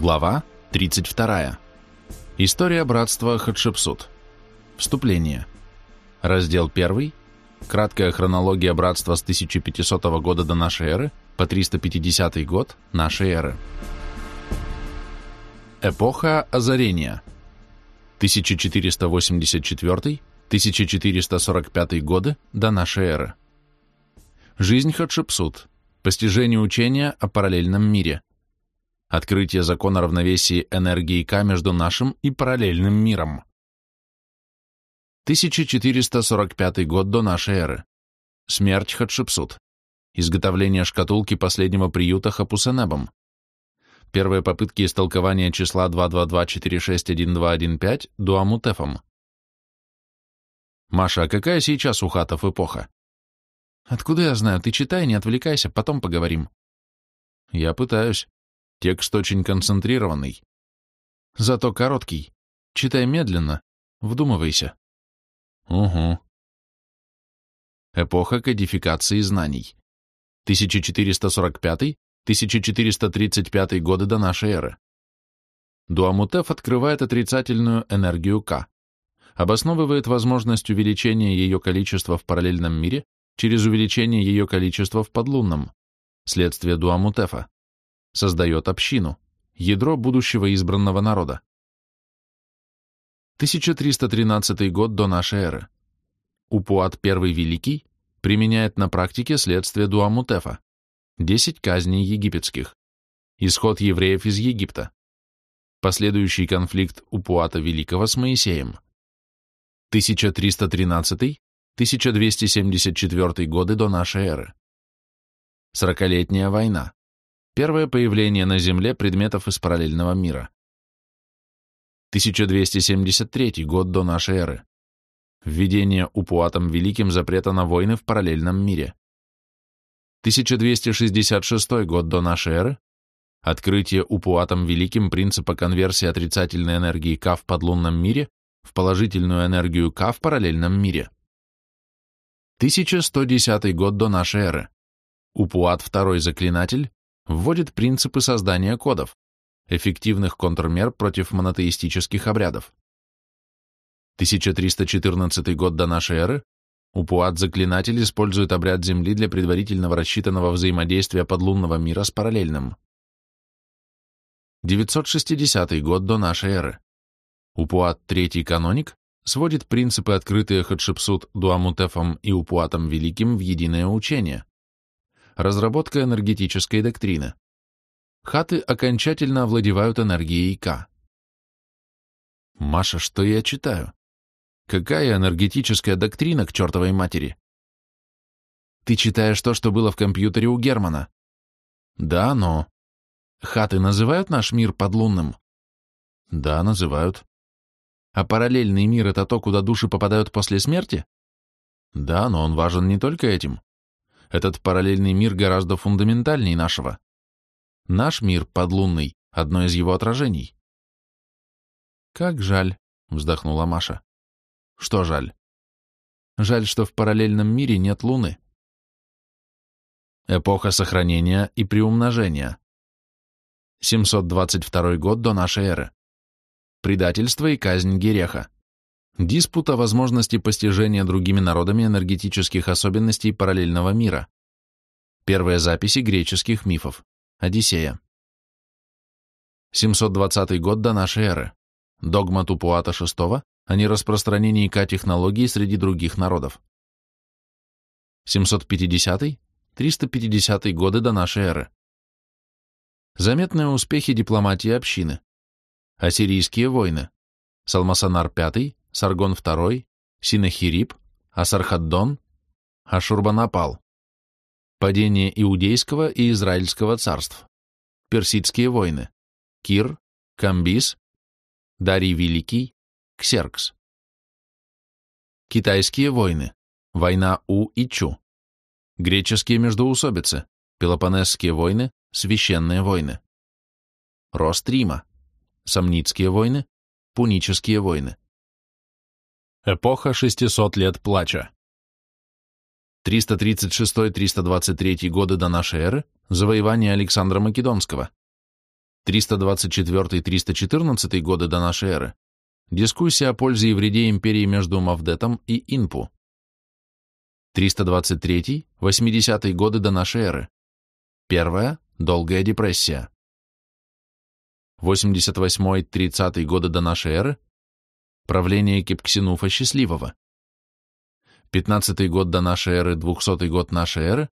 Глава 32. История братства Хатшепсут. Вступление. Раздел 1. Краткая хронология братства с 1500 года до нашей эры по 350 год нашей эры. Эпоха озарения. 1484-1445 годы до нашей эры. Жизнь Хатшепсут. Постижение учения о параллельном мире. Открытие закона равновесия энергии К между нашим и параллельным миром. 1445 год до нашей эры. Смерть Хатшепсут. Изготовление шкатулки последнего приюта Хапусенебом. Первые попытки истолкования числа 222461215 Дуамутефом. Маша, а какая сейчас у хатов эпоха? Откуда я знаю? Ты читай, не отвлекайся, потом поговорим. Я пытаюсь. Текст очень концентрированный. Зато короткий. Читай медленно, вдумывайся. Угу. Эпоха кодификации знаний. 1445-1435 годы до нашей эры. Дуамутеф открывает отрицательную энергию К, обосновывает возможность увеличения ее количества в параллельном мире через увеличение ее количества в подлунном, следствие Дуамутефа создает общину, ядро будущего избранного народа. 1313 год до нашей эры. Упуат I Великий применяет на практике следствие Дуамутефа, 10 казней египетских, исход евреев из Египта, последующий конфликт Упуата Великого с Моисеем. 1313-1274 годы до нашей эры. Сорокалетняя война. Первое появление на Земле предметов из параллельного мира. 1273 год до нашей эры. Введение Упуатом Великим запрета на войны в параллельном мире. 1266 год до нашей эры. Открытие Упуатом Великим принципа конверсии отрицательной энергии К в подлунном мире в положительную энергию К в параллельном мире. 1110 год до нашей эры. Упуат Второй Заклинатель вводит принципы создания кодов, эффективных контрмер против монотеистических обрядов. 1314 год до нашей эры Упуат-заклинатель использует обряд Земли для предварительного рассчитанного взаимодействия подлунного мира с параллельным. 960 год до нашей эры. Упуат Третий Каноник сводит принципы, открытые Хатшепсут Дуамутефом и Упуатом Великим в единое учение. Разработка энергетической доктрины. Хаты окончательно овладевают энергией К. Маша, что я читаю? Какая энергетическая доктрина к чертовой матери? Ты читаешь то, что было в компьютере у Германа. Да, но... Хаты называют наш мир подлунным? Да, называют. А параллельный мир — это то, куда души попадают после смерти? Да, но он важен не только этим. Этот параллельный мир гораздо фундаментальней нашего. Наш мир подлунный — одно из его отражений. «Как жаль», — вздохнула Маша. «Что жаль?» «Жаль, что в параллельном мире нет Луны». Эпоха сохранения и приумножения. 722 год до нашей эры. Предательство и казнь Гереха. Диспут о возможности постижения другими народами энергетических особенностей параллельного мира. Первые записи греческих мифов. Одиссея. 720 год до нашей эры. Догма Тупуата VI о нераспространении К-технологий среди других народов. 750-350 годы до нашей эры. Заметные успехи дипломатии общины. Ассирийские войны. Салмасанар V, Саргон II, Синахирип, Асархаддон, Ашурбанапал. Падение Иудейского и Израильского царств. Персидские войны. Кир, Камбис, Дарий Великий, Ксеркс. Китайские войны. Война У и Чу. Греческие междоусобицы. Пелопонесские войны, Священные войны. Рост Рима. Сомницкие войны, Пунические войны. Эпоха 600 лет плача. 336-323 годы до нашей эры – завоевание Александра Македонского. 324-314 годы до нашей эры. Дискуссия о пользе и вреде империи между Мавдетом и Инпу. 323-80 годы до нашей эры. Первая – долгая депрессия. 88-30 годы до нашей эры. Правление Кипксинуфа Счастливого. 15 год до нашей эры, 200 год нашей эры.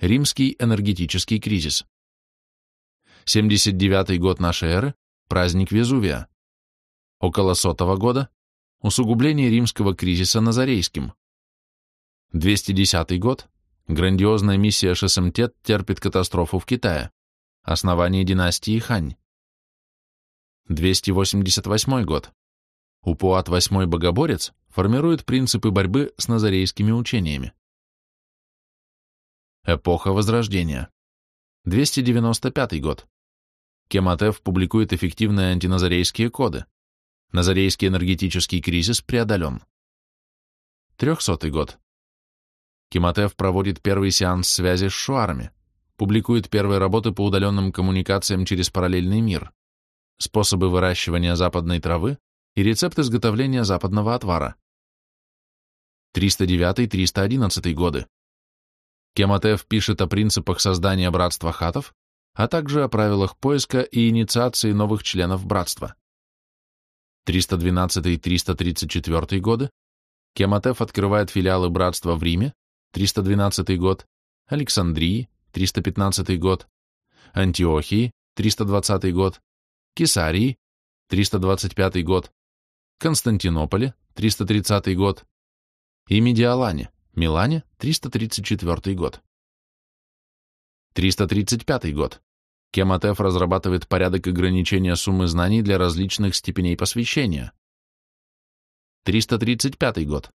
Римский энергетический кризис. 79 год нашей эры, праздник Везувия. Около сотого года – усугубление римского кризиса Назарейским. 210 год – грандиозная миссия Шесемтет терпит катастрофу в Китае. Основание династии Хань. 288 год. Упуат VIII Богоборец формирует принципы борьбы с назарейскими учениями. Эпоха Возрождения. 295 год. Кематев публикует эффективные антиназарейские коды. Назарейский энергетический кризис преодолен. Трехсотый год. Кематев проводит первый сеанс связи с шуарами, публикует первые работы по удаленным коммуникациям через параллельный мир, способы выращивания западной травы и рецепт изготовления западного отвара. 309-311 годы. Кематев пишет о принципах создания братства хатов, а также о правилах поиска и инициации новых членов братства. 312-334 годы Кематев открывает филиалы братства в Риме, 312 год, Александрии, 315 год, Антиохии, 320 год, Кесарии, 325 год, Константинополе, 330 год и Медиалане, Милане, 334 год. 335 год. Кематеф разрабатывает порядок ограничения суммы знаний для различных степеней посвящения. 335 год.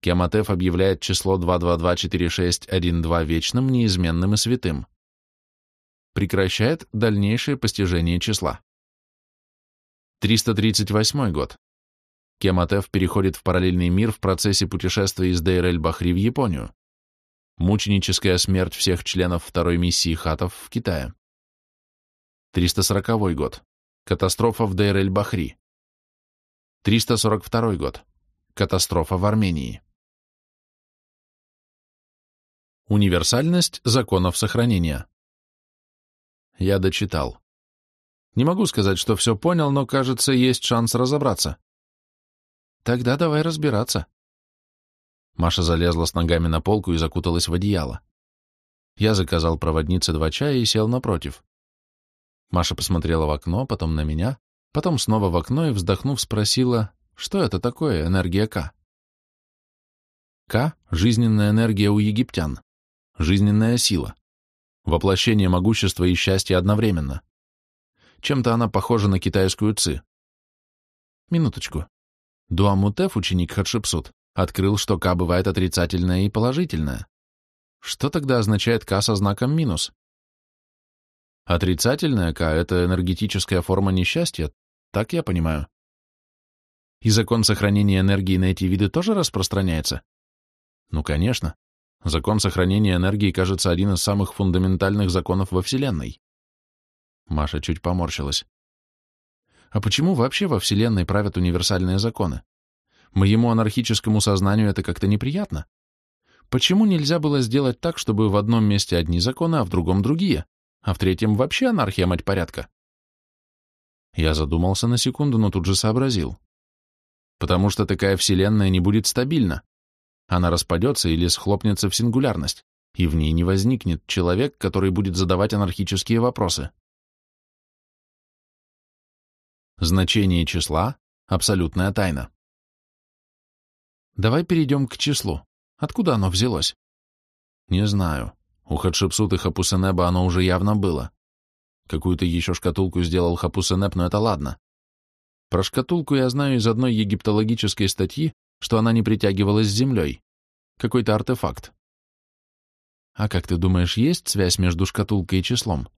Кематеф объявляет число 2224612 вечным, неизменным и святым. Прекращает дальнейшее постижение числа. 338 год. Кематеф переходит в параллельный мир в процессе путешествия из Дейр-эль-Бахри в Японию. Мученическая смерть всех членов второй миссии хатов в Китае. 340 год. Катастрофа в Дейр-эль-Бахри. 342 год. Катастрофа в Армении. Универсальность законов сохранения. Я дочитал. Не могу сказать, что все понял, но, кажется, есть шанс разобраться. Тогда давай разбираться. Маша залезла с ногами на полку и закуталась в одеяло. Я заказал проводнице два чая и сел напротив. Маша посмотрела в окно, потом на меня, потом снова в окно и, вздохнув, спросила, что это такое энергия К? К — жизненная энергия у египтян, жизненная сила, воплощение могущества и счастья одновременно. Чем-то она похожа на китайскую ци. Минуточку. Дуамутеф, ученик Хатшепсут, открыл, что К бывает отрицательное и положительное. Что тогда означает К со знаком минус? Отрицательная К — это энергетическая форма несчастья, так я понимаю. И закон сохранения энергии на эти виды тоже распространяется? Ну, конечно. Закон сохранения энергии, кажется, один из самых фундаментальных законов во Вселенной. Маша чуть поморщилась. А почему вообще во Вселенной правят универсальные законы? Моему анархическому сознанию это как-то неприятно. Почему нельзя было сделать так, чтобы в одном месте одни законы, а в другом другие? а в третьем вообще анархия, мать порядка. Я задумался на секунду, но тут же сообразил. Потому что такая вселенная не будет стабильна. Она распадется или схлопнется в сингулярность, и в ней не возникнет человек, который будет задавать анархические вопросы. Значение числа — абсолютная тайна. Давай перейдем к числу. Откуда оно взялось? Не знаю. У Хатшепсут и Хапусенеба оно уже явно было. Какую-то еще шкатулку сделал Хапусенеб, но это ладно. Про шкатулку я знаю из одной египтологической статьи, что она не притягивалась с землей. Какой-то артефакт. А как ты думаешь, есть связь между шкатулкой и числом?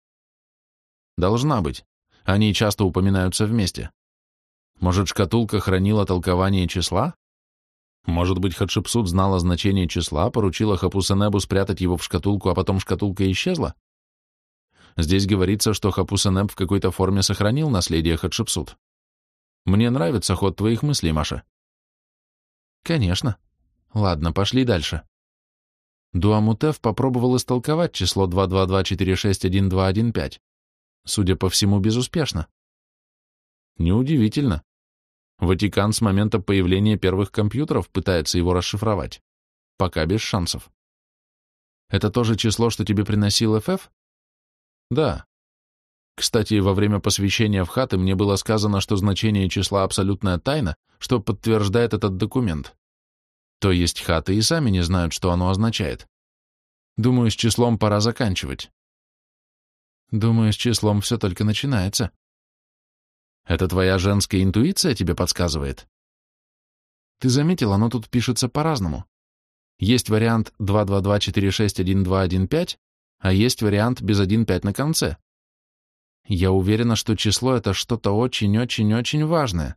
Должна быть. Они часто упоминаются вместе. Может, шкатулка хранила толкование числа? Может быть, Хатшепсут знала значение числа, поручила Хапусенебу спрятать его в шкатулку, а потом шкатулка исчезла? Здесь говорится, что Хапусанеп в какой-то форме сохранил наследие Хатшепсут. Мне нравится ход твоих мыслей, Маша. Конечно. Ладно, пошли дальше. Дуамутев попробовал истолковать число 222461215. Судя по всему, безуспешно. Неудивительно. Ватикан с момента появления первых компьютеров пытается его расшифровать. Пока без шансов. Это тоже число, что тебе приносил ФФ? Да. Кстати, во время посвящения в хаты мне было сказано, что значение числа абсолютная тайна, что подтверждает этот документ. То есть хаты и сами не знают, что оно означает. Думаю, с числом пора заканчивать. Думаю, с числом все только начинается. Это твоя женская интуиция тебе подсказывает? Ты заметил, оно тут пишется по-разному. Есть вариант 222461215, а есть вариант без 1.5 на конце. Я уверена, что число — это что-то очень-очень-очень важное.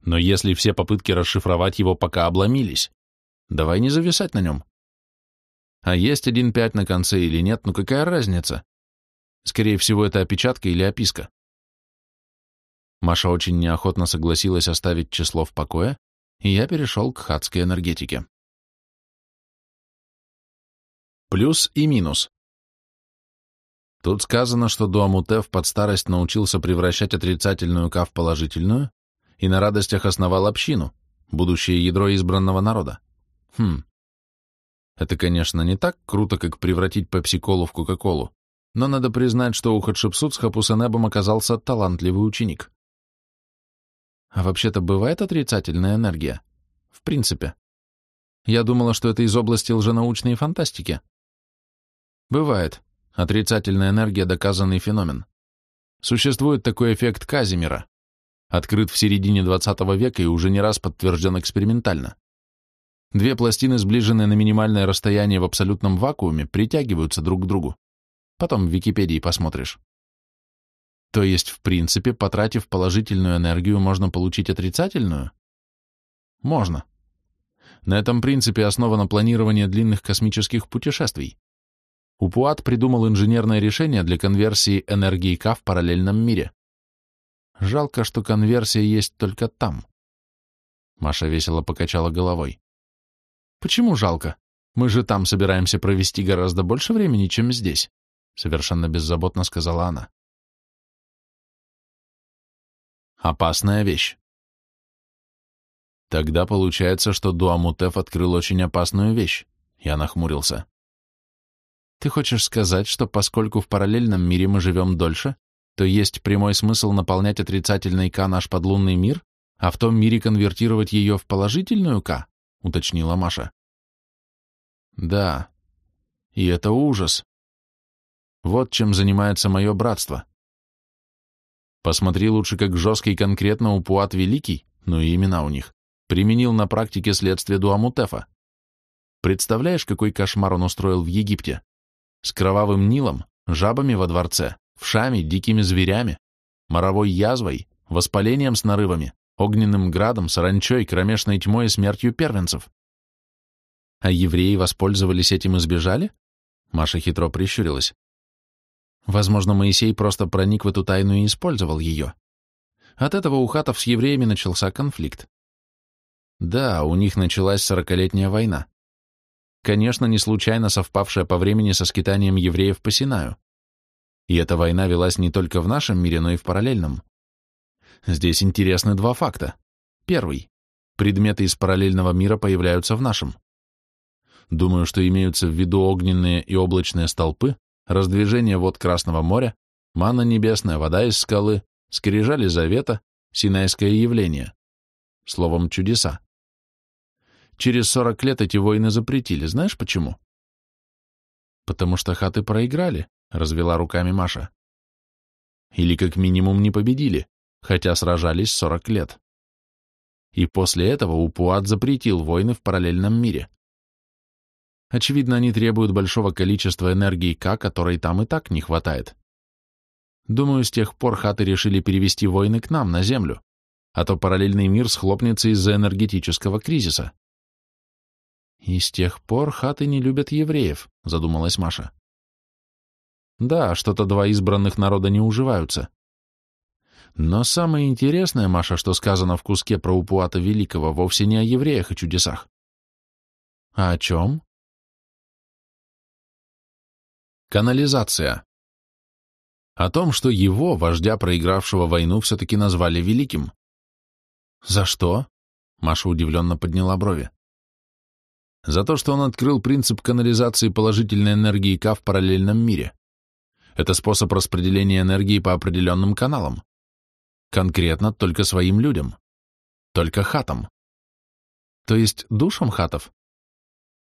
Но если все попытки расшифровать его пока обломились, давай не зависать на нем. А есть 1.5 на конце или нет, ну какая разница? Скорее всего, это опечатка или описка. Маша очень неохотно согласилась оставить число в покое, и я перешел к хадской энергетике. Плюс и минус. Тут сказано, что Дуамутев под старость научился превращать отрицательную К в положительную и на радостях основал общину, будущее ядро избранного народа. Хм. Это, конечно, не так круто, как превратить пепси-колу в кока-колу, но надо признать, что у Хатшепсут с Хапусанебом оказался талантливый ученик. А вообще-то бывает отрицательная энергия? В принципе. Я думала, что это из области лженаучной фантастики. Бывает. Отрицательная энергия – доказанный феномен. Существует такой эффект Казимира. Открыт в середине 20 века и уже не раз подтвержден экспериментально. Две пластины, сближенные на минимальное расстояние в абсолютном вакууме, притягиваются друг к другу. Потом в Википедии посмотришь. То есть, в принципе, потратив положительную энергию, можно получить отрицательную? Можно. На этом принципе основано планирование длинных космических путешествий. Упуат придумал инженерное решение для конверсии энергии К в параллельном мире. Жалко, что конверсия есть только там. Маша весело покачала головой. Почему жалко? Мы же там собираемся провести гораздо больше времени, чем здесь, совершенно беззаботно сказала она. Опасная вещь. Тогда получается, что Дуамутеф открыл очень опасную вещь. Я нахмурился. Ты хочешь сказать, что поскольку в параллельном мире мы живем дольше, то есть прямой смысл наполнять отрицательной К наш подлунный мир, а в том мире конвертировать ее в положительную К? уточнила Маша. Да. И это ужас. Вот чем занимается мое братство. Посмотри лучше, как жестко и конкретно Упуат Великий, ну и имена у них, применил на практике следствие Дуамутефа. Представляешь, какой кошмар он устроил в Египте? с кровавым Нилом, жабами во дворце, вшами, дикими зверями, моровой язвой, воспалением с нарывами, огненным градом, саранчой, кромешной тьмой и смертью первенцев. А евреи воспользовались этим и сбежали? Маша хитро прищурилась. Возможно, Моисей просто проник в эту тайну и использовал ее. От этого у хатов с евреями начался конфликт. Да, у них началась сорокалетняя война конечно, не случайно совпавшая по времени со скитанием евреев по Синаю. И эта война велась не только в нашем мире, но и в параллельном. Здесь интересны два факта. Первый. Предметы из параллельного мира появляются в нашем. Думаю, что имеются в виду огненные и облачные столпы, раздвижение вод Красного моря, манна небесная, вода из скалы, скрижали завета, синайское явление. Словом, чудеса. Через 40 лет эти войны запретили. Знаешь почему? Потому что хаты проиграли, развела руками Маша. Или как минимум не победили, хотя сражались 40 лет. И после этого Упуат запретил войны в параллельном мире. Очевидно, они требуют большого количества энергии К, которой там и так не хватает. Думаю, с тех пор хаты решили перевести войны к нам, на Землю, а то параллельный мир схлопнется из-за энергетического кризиса. «И с тех пор хаты не любят евреев», — задумалась Маша. Да, что-то два избранных народа не уживаются. Но самое интересное, Маша, что сказано в куске про Упуата Великого, вовсе не о евреях и чудесах. А о чем? Канализация. О том, что его, вождя, проигравшего войну, все-таки назвали великим. За что? Маша удивленно подняла брови. За то, что он открыл принцип канализации положительной энергии К в параллельном мире. Это способ распределения энергии по определенным каналам. Конкретно только своим людям. Только хатам. То есть душам хатов?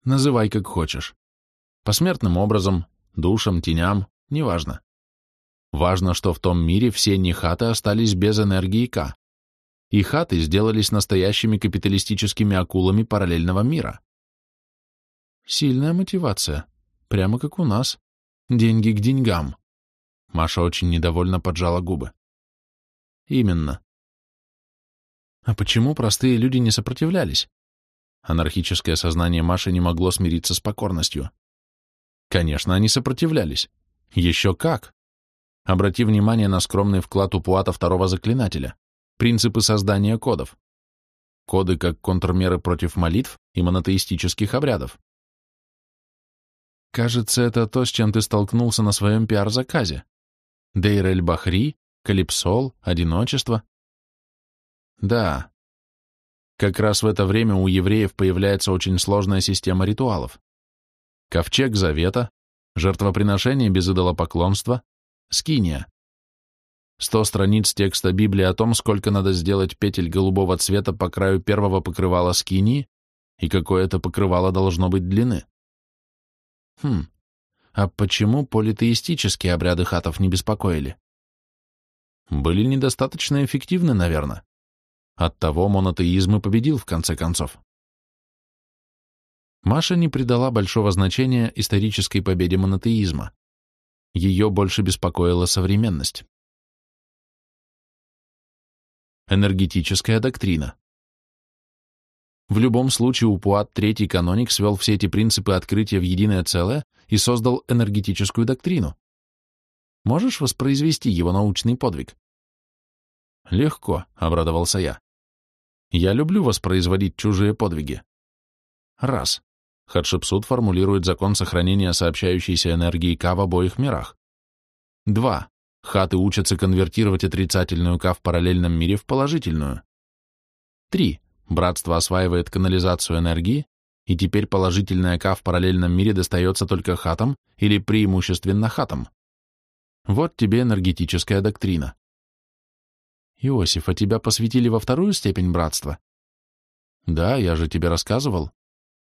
Называй как хочешь. Посмертным образом, душам, теням, неважно. Важно, что в том мире все нехаты остались без энергии К, и хаты сделались настоящими капиталистическими акулами параллельного мира. Сильная мотивация, прямо как у нас. Деньги к деньгам. Маша очень недовольно поджала губы. Именно. А почему простые люди не сопротивлялись? Анархическое сознание Маши не могло смириться с покорностью. Конечно, они сопротивлялись. Еще как. Обрати внимание на скромный вклад Упуата второго заклинателя. Принципы создания кодов. Коды как контрмеры против молитв и монотеистических обрядов. Кажется, это то, с чем ты столкнулся на своем пиар-заказе. Дейр-эль-Бахри, Калипсол, одиночество. Да. Как раз в это время у евреев появляется очень сложная система ритуалов. Ковчег Завета, жертвоприношение без идолопоклонства, скиния. Сто страниц текста Библии о том, сколько надо сделать петель голубого цвета по краю первого покрывала скинии и какое это покрывало должно быть длины. Хм, а почему политеистические обряды хатов не беспокоили? были недостаточно эффективны, наверное. Оттого монотеизм и победил в конце концов. Маша не придала большого значения исторической победе монотеизма. Ее больше беспокоила современность. Энергетическая доктрина. В любом случае Упуат, третий каноник, свел все эти принципы открытия в единое целое и создал энергетическую доктрину. Можешь воспроизвести его научный подвиг? Легко, обрадовался я. Я люблю воспроизводить чужие подвиги. Раз. Хатшепсут формулирует закон сохранения сообщающейся энергии К в обоих мирах. Два. Хаты учатся конвертировать отрицательную К в параллельном мире в положительную. Три. Братство осваивает канализацию энергии, и теперь положительная К в параллельном мире достается только хатам или преимущественно хатам. Вот тебе энергетическая доктрина. Иосиф, а тебя посвятили во вторую степень братства? Да, я же тебе рассказывал.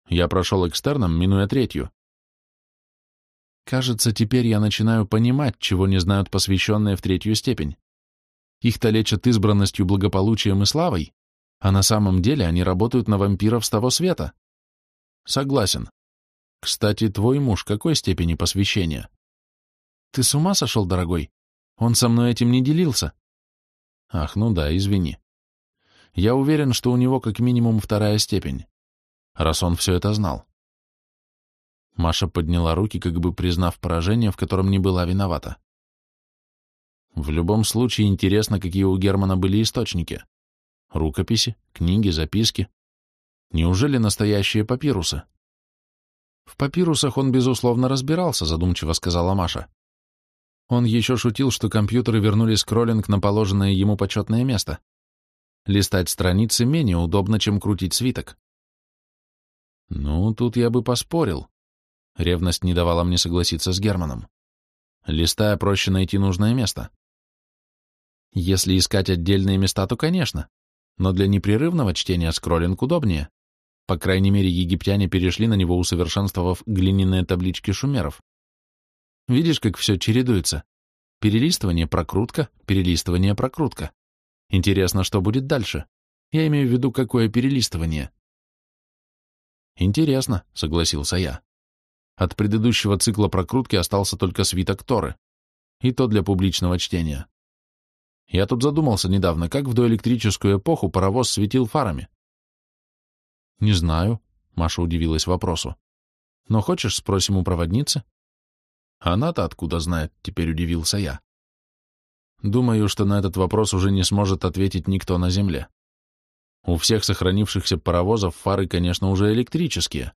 Я прошел экстерном, минуя третью. Кажется, теперь я начинаю понимать, чего не знают посвященные в третью степень. Их-то лечат избранностью, благополучием и славой, а на самом деле они работают на вампиров с того света. Согласен. Кстати, твой муж какой степени посвящения? Ты с ума сошел, дорогой? Он со мной этим не делился. Ах, ну да, извини. Я уверен, что у него как минимум вторая степень, раз он все это знал. Маша подняла руки, как бы признав поражение, в котором не была виновата. В любом случае интересно, какие у Германа были источники. Рукописи, книги, записки. Неужели настоящие папирусы? В папирусах он, безусловно, разбирался, задумчиво сказала Маша. Он еще шутил, что компьютеры вернули скроллинг на положенное ему почетное место. Листать страницы менее удобно, чем крутить свиток. Ну, тут я бы поспорил. Ревность не давала мне согласиться с Германом. Листая, проще найти нужное место. Если искать отдельные места, то, конечно. Но для непрерывного чтения скроллинг удобнее. По крайней мере, египтяне перешли на него, усовершенствовав глиняные таблички шумеров. Видишь, как все чередуется? Перелистывание, прокрутка, перелистывание, прокрутка. Интересно, что будет дальше? Я имею в виду, какое перелистывание. Интересно, согласился я. От предыдущего цикла прокрутки остался только свиток Торы. И то для публичного чтения. Я тут задумался недавно, как в доэлектрическую эпоху паровоз светил фарами. Не знаю, Маша удивилась вопросу. Но хочешь, спросим у проводницы? Она-то откуда знает, теперь удивился я. Думаю, что на этот вопрос уже не сможет ответить никто на Земле. У всех сохранившихся паровозов фары, конечно, уже электрические.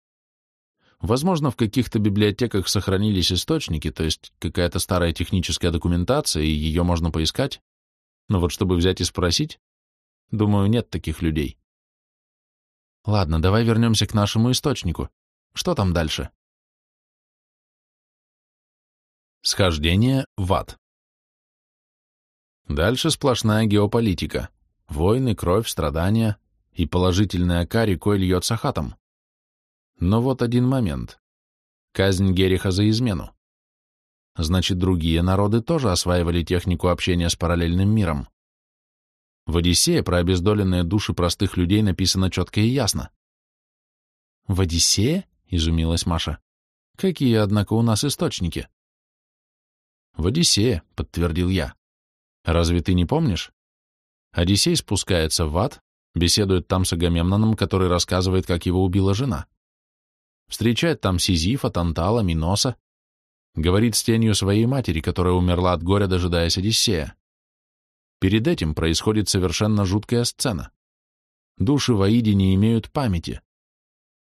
Возможно, в каких-то библиотеках сохранились источники, то есть какая-то старая техническая документация, и ее можно поискать. Но вот чтобы взять и спросить, думаю, нет таких людей. Ладно, давай вернемся к нашему источнику. Что там дальше? Схождение в ад. Дальше сплошная геополитика. Войны, кровь, страдания и положительная ка рекой льется хатом. Но вот один момент. Казнь Гериха за измену. Значит, другие народы тоже осваивали технику общения с параллельным миром. В Одиссее про обездоленные души простых людей написано четко и ясно. «В Одиссее?» — изумилась Маша. «Какие, однако, у нас источники?» «В Одиссее», — подтвердил я. «Разве ты не помнишь? Одиссей спускается в ад, беседует там с Агамемноном, который рассказывает, как его убила жена. Встречает там Сизифа, Тантала, Миноса. Говорит с тенью своей матери, которая умерла от горя, дожидаясь Одиссея. Перед этим происходит совершенно жуткая сцена. Души в Аиде не имеют памяти.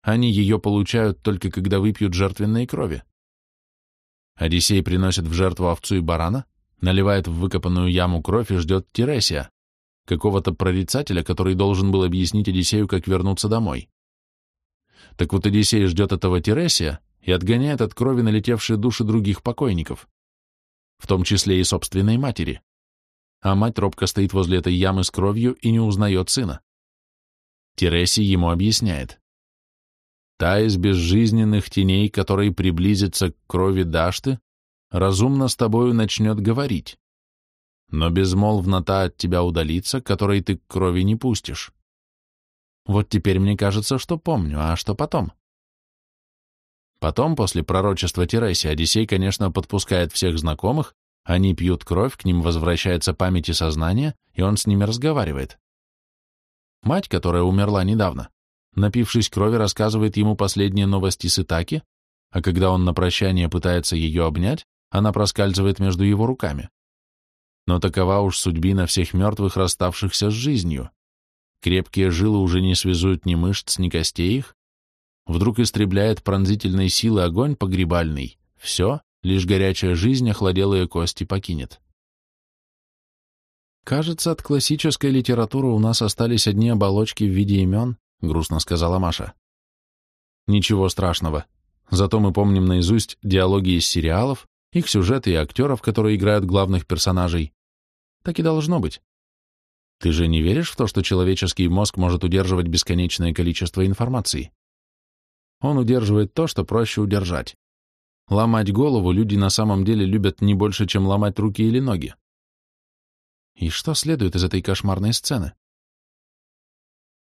Они ее получают только когда выпьют жертвенной крови. Одиссей приносит в жертву овцу и барана, наливает в выкопанную яму кровь и ждет Тересия, какого-то прорицателя, который должен был объяснить Одиссею, как вернуться домой. Так вот Одиссей ждет этого Тересия и отгоняет от крови налетевшие души других покойников, в том числе и собственной матери. А мать робко стоит возле этой ямы с кровью и не узнает сына. Тересий ему объясняет. Та из безжизненных теней, которой приблизится к крови Дашты, разумно с тобою начнет говорить но безмолвно та от тебя удалится, которой ты крови не пустишь. Вот теперь мне кажется, что помню, а что потом? Потом, после пророчества Тереси, Одиссей, конечно, подпускает всех знакомых, они пьют кровь, к ним возвращается память и сознание, и он с ними разговаривает. Мать, которая умерла недавно, напившись крови, рассказывает ему последние новости с Итаки, а когда он на прощание пытается ее обнять, она проскальзывает между его руками. Но такова уж судьбина всех мертвых, расставшихся с жизнью. Крепкие жилы уже не связуют ни мышц, ни костей их. Вдруг истребляет пронзительной силы огонь погребальный. Все, лишь горячая жизнь охладелые кости покинет. «Кажется, от классической литературы у нас остались одни оболочки в виде имен», — грустно сказала Маша. «Ничего страшного. Зато мы помним наизусть диалоги из сериалов, их сюжеты и актеров, которые играют главных персонажей. Так и должно быть. Ты же не веришь в то, что человеческий мозг может удерживать бесконечное количество информации? Он удерживает то, что проще удержать. Ломать голову люди на самом деле любят не больше, чем ломать руки или ноги. И что следует из этой кошмарной сцены?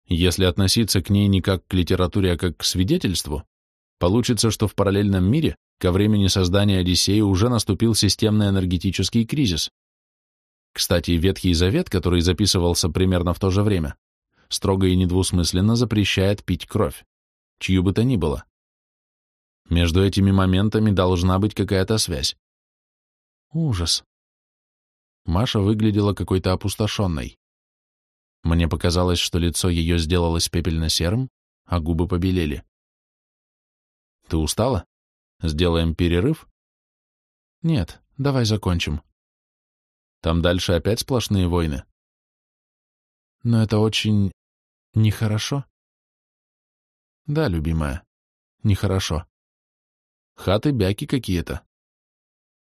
Если относиться к ней не как к литературе, а как к свидетельству, получится, что в параллельном мире Ко времени создания Одиссея уже наступил системный энергетический кризис. Кстати, Ветхий Завет, который записывался примерно в то же время, строго и недвусмысленно запрещает пить кровь, чью бы то ни было. Между этими моментами должна быть какая-то связь. Ужас. Маша выглядела какой-то опустошенной. Мне показалось, что лицо ее сделалось пепельно-серым, а губы побелели. «Ты устала?» Сделаем перерыв? Нет, давай закончим. Там дальше опять сплошные войны. Но это очень... нехорошо. Да, любимая, нехорошо. Хаты-бяки какие-то.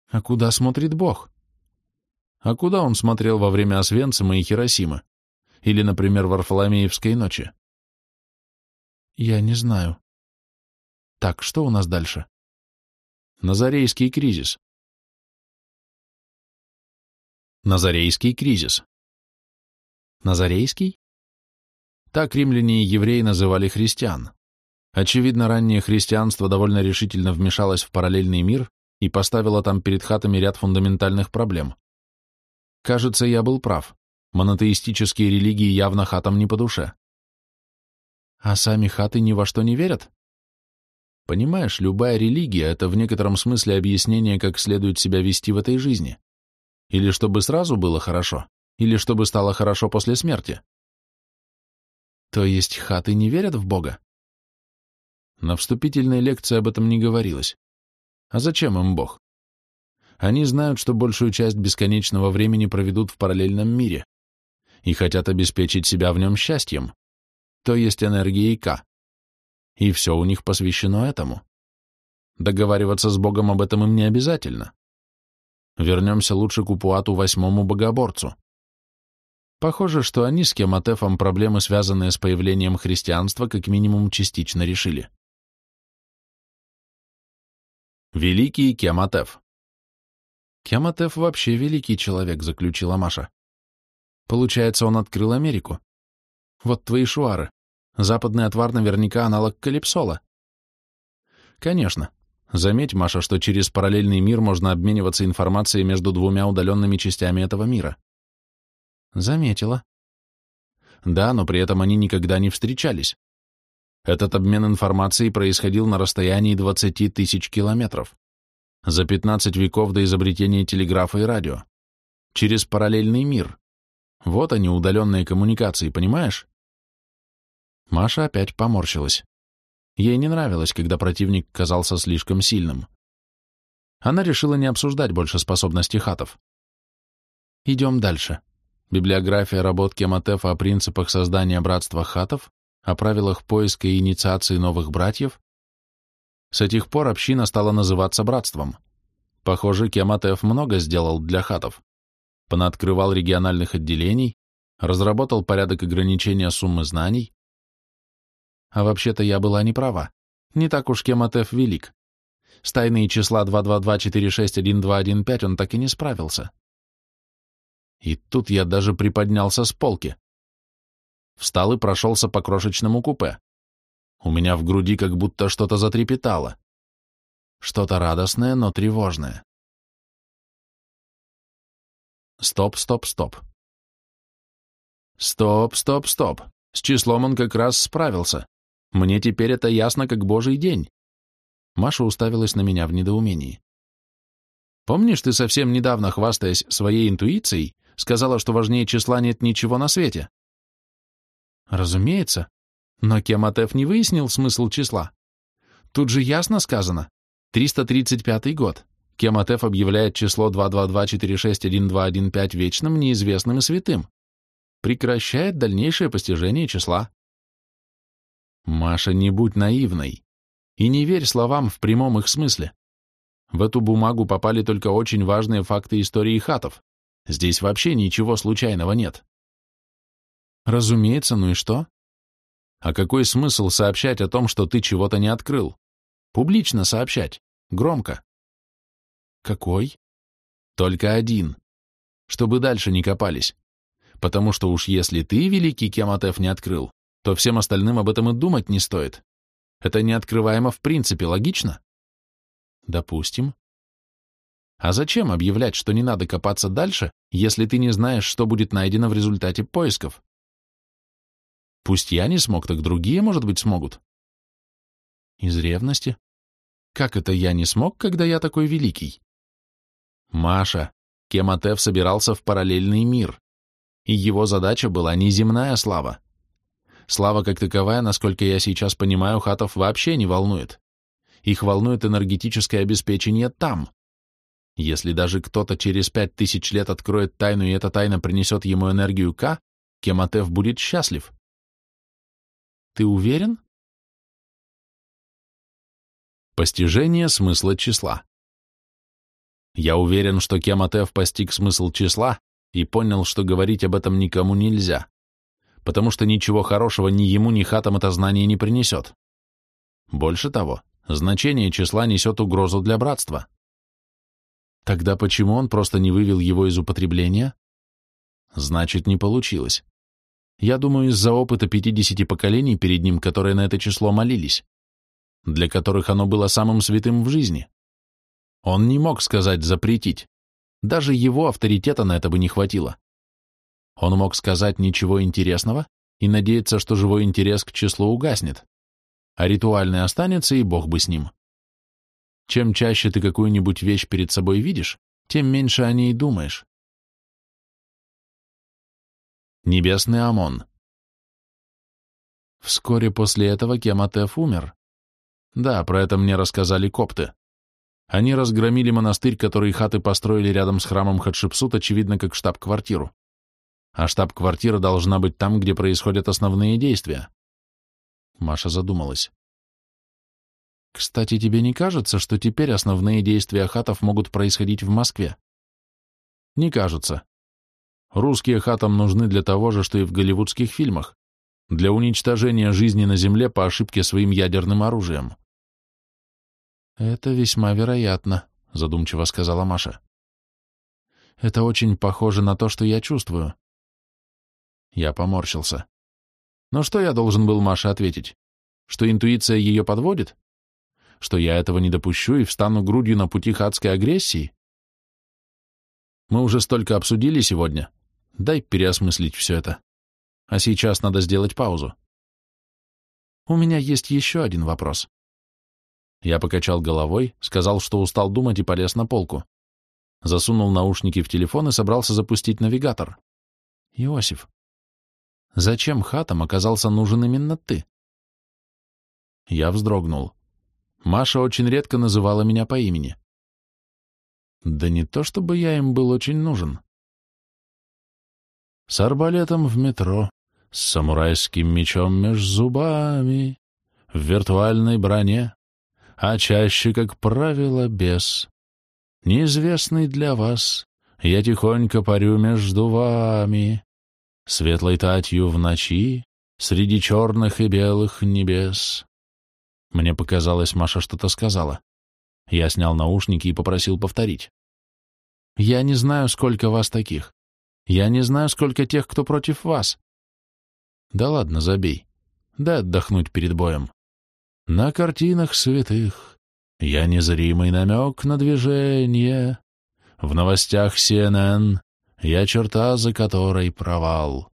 А куда смотрит Бог? А куда он смотрел во время Освенцима и Хиросимы? Или, например, Варфоломеевской ночи? Я не знаю. Так, что у нас дальше? Назарейский кризис. Назарейский кризис. Назарейский? Так римляне и евреи называли христиан. Очевидно, раннее христианство довольно решительно вмешалось в параллельный мир и поставило там перед хатами ряд фундаментальных проблем. Кажется, я был прав. Монотеистические религии явно хатам не по душе. А сами хаты ни во что не верят? Понимаешь, любая религия — это в некотором смысле объяснение, как следует себя вести в этой жизни. Или чтобы сразу было хорошо, или чтобы стало хорошо после смерти. То есть хаты не верят в Бога? На вступительной лекции об этом не говорилось. А зачем им Бог? Они знают, что большую часть бесконечного времени проведут в параллельном мире и хотят обеспечить себя в нем счастьем, то есть энергией К. И все у них посвящено этому. Договариваться с Богом об этом им не обязательно. Вернемся лучше к Упуату восьмому богоборцу. Похоже, что они с Кематефом проблемы, связанные с появлением христианства, как минимум частично решили. Великий Кематеф Кематеф вообще великий человек, заключила Маша. Получается, он открыл Америку. Вот твои шуары. Западный отвар наверняка аналог калипсола. Конечно. Заметь, Маша, что через параллельный мир можно обмениваться информацией между двумя удаленными частями этого мира. Заметила. Да, но при этом они никогда не встречались. Этот обмен информацией происходил на расстоянии 20 тысяч километров. За 15 веков до изобретения телеграфа и радио. Через параллельный мир. Вот они, удаленные коммуникации, понимаешь? Маша опять поморщилась. Ей не нравилось, когда противник казался слишком сильным. Она решила не обсуждать больше способности хатов. Идем дальше. Библиография работ Кематефа о принципах создания братства хатов, о правилах поиска и инициации новых братьев. С этих пор община стала называться братством. Похоже, Кематеф много сделал для хатов. Понаоткрывал региональных отделений, разработал порядок ограничения суммы знаний, а вообще-то я была не права. Не так уж Кематеф велик. С тайной числа 222461215 он так и не справился. И тут я даже приподнялся с полки. Встал и прошелся по крошечному купе. У меня в груди как будто что-то затрепетало. Что-то радостное, но тревожное. Стоп, стоп, стоп. Стоп, стоп, стоп. С числом он как раз справился. Мне теперь это ясно, как божий день. Маша уставилась на меня в недоумении. Помнишь, ты совсем недавно, хвастаясь своей интуицией, сказала, что важнее числа нет ничего на свете? Разумеется. Но Кематеф не выяснил смысл числа. Тут же ясно сказано. 335 год. Кематеф объявляет число 222461215 вечным, неизвестным и святым. Прекращает дальнейшее постижение числа. Маша, не будь наивной. И не верь словам в прямом их смысле. В эту бумагу попали только очень важные факты истории хатов. Здесь вообще ничего случайного нет. Разумеется, ну и что? А какой смысл сообщать о том, что ты чего-то не открыл? Публично сообщать. Громко. Какой? Только один. Чтобы дальше не копались. Потому что уж если ты, великий Кематеф, не открыл, то всем остальным об этом и думать не стоит. Это неоткрываемо в принципе, логично? Допустим. А зачем объявлять, что не надо копаться дальше, если ты не знаешь, что будет найдено в результате поисков? Пусть я не смог, так другие, может быть, смогут. Из ревности? Как это я не смог, когда я такой великий? Маша, Кематев собирался в параллельный мир, и его задача была не земная слава, Слава как таковая, насколько я сейчас понимаю, хатов вообще не волнует. Их волнует энергетическое обеспечение там. Если даже кто-то через пять тысяч лет откроет тайну, и эта тайна принесет ему энергию К, Кематев будет счастлив. Ты уверен? Постижение смысла числа. Я уверен, что Кематев постиг смысл числа и понял, что говорить об этом никому нельзя потому что ничего хорошего ни ему, ни хатам это знание не принесет. Больше того, значение числа несет угрозу для братства. Тогда почему он просто не вывел его из употребления? Значит, не получилось. Я думаю, из-за опыта 50 поколений перед ним, которые на это число молились, для которых оно было самым святым в жизни. Он не мог сказать «запретить». Даже его авторитета на это бы не хватило. Он мог сказать ничего интересного и надеяться, что живой интерес к числу угаснет. а ритуальный останется, и бог бы с ним. Чем чаще ты какую-нибудь вещь перед собой видишь, тем меньше о ней думаешь. Небесный Амон Вскоре после этого Кематеф умер. Да, про это мне рассказали копты. Они разгромили монастырь, который хаты построили рядом с храмом Хатшепсут, очевидно, как штаб-квартиру. А штаб-квартира должна быть там, где происходят основные действия. Маша задумалась. Кстати, тебе не кажется, что теперь основные действия хатов могут происходить в Москве? Не кажется. Русские хатам нужны для того же, что и в голливудских фильмах, для уничтожения жизни на Земле по ошибке своим ядерным оружием. Это весьма вероятно, задумчиво сказала Маша. Это очень похоже на то, что я чувствую. Я поморщился. Но что я должен был Маше ответить? Что интуиция ее подводит? Что я этого не допущу и встану грудью на пути хадской агрессии? Мы уже столько обсудили сегодня. Дай переосмыслить все это. А сейчас надо сделать паузу. У меня есть еще один вопрос. Я покачал головой, сказал, что устал думать и полез на полку. Засунул наушники в телефон и собрался запустить навигатор. Иосиф, зачем хатам оказался нужен именно ты? Я вздрогнул. Маша очень редко называла меня по имени. Да не то чтобы я им был очень нужен. С арбалетом в метро, с самурайским мечом меж зубами, в виртуальной броне, а чаще, как правило, без. Неизвестный для вас, я тихонько парю между вами, светлой татью в ночи, среди черных и белых небес. Мне показалось, Маша что-то сказала. Я снял наушники и попросил повторить. «Я не знаю, сколько вас таких. Я не знаю, сколько тех, кто против вас». «Да ладно, забей. Дай отдохнуть перед боем. На картинах святых я незримый намек на движение. В новостях CNN я черта, за которой провал.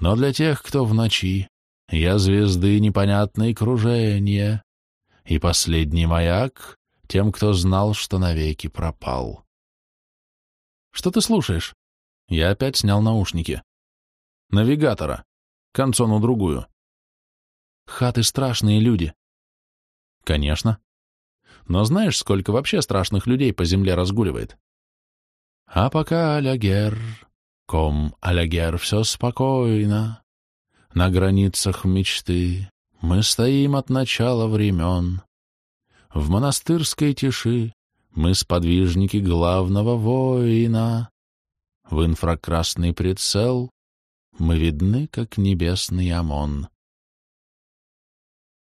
Но для тех, кто в ночи, я звезды непонятной кружения, и последний маяк тем, кто знал, что навеки пропал. Что ты слушаешь? Я опять снял наушники. Навигатора. Концону другую. Хаты страшные люди. Конечно. Но знаешь, сколько вообще страшных людей по земле разгуливает? А пока Алягер, ком Алягер, все спокойно. На границах мечты мы стоим от начала времен. В монастырской тиши мы сподвижники главного воина. В инфракрасный прицел мы видны, как небесный ОМОН.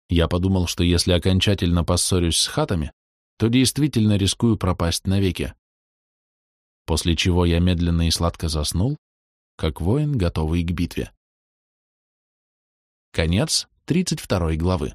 Я подумал, что если окончательно поссорюсь с хатами, то действительно рискую пропасть навеки. После чего я медленно и сладко заснул, как воин, готовый к битве. Конец 32 главы.